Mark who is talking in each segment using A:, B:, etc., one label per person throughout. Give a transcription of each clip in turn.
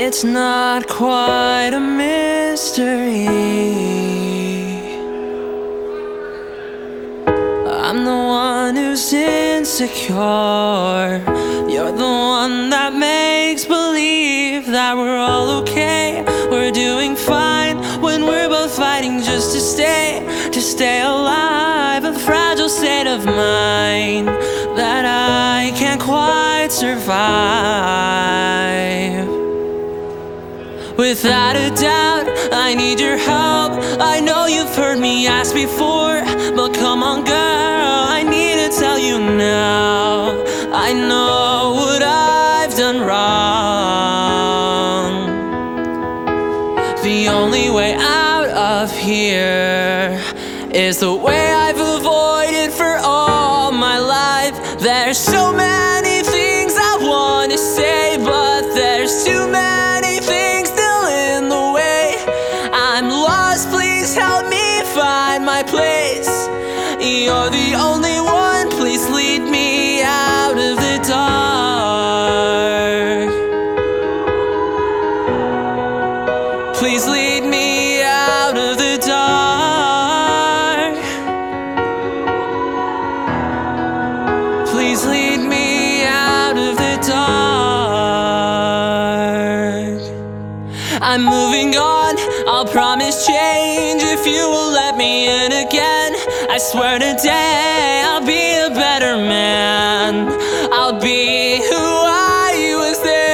A: It's not quite a mystery. I'm the one who's insecure. You're the one that makes believe that we're all okay. We're doing fine when we're both fighting just to stay, to stay alive. A fragile state of mind that I can't quite survive. Without a doubt, I need your help. I know you've heard me ask before, but come on, girl, I need to tell you now. I know what I've done wrong. The only way out of here is the way I've avoided for all my life. There's so many things I want to say, but there's too many You're the only one, please lead me out of the dark. Please lead me out of the dark. Please lead me out of the dark. I'm moving on, I'll promise change if you will let me in again. I swear today I'll be a better man. I'll be who I was then.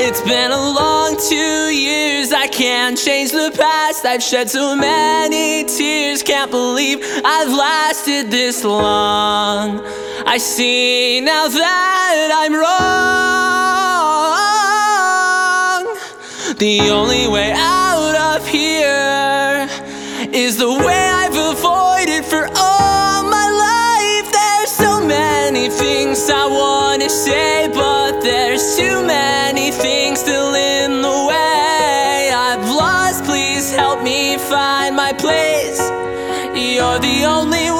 A: It's been a long two years, I can't change the past. I've shed so many tears, can't believe I've lasted this long. I see now that I'm wrong. The only way out of here is the way I've avoided for all my life. There's so many things I want to say, but there's too many things still in the way. I've lost, please help me find my place. You're the only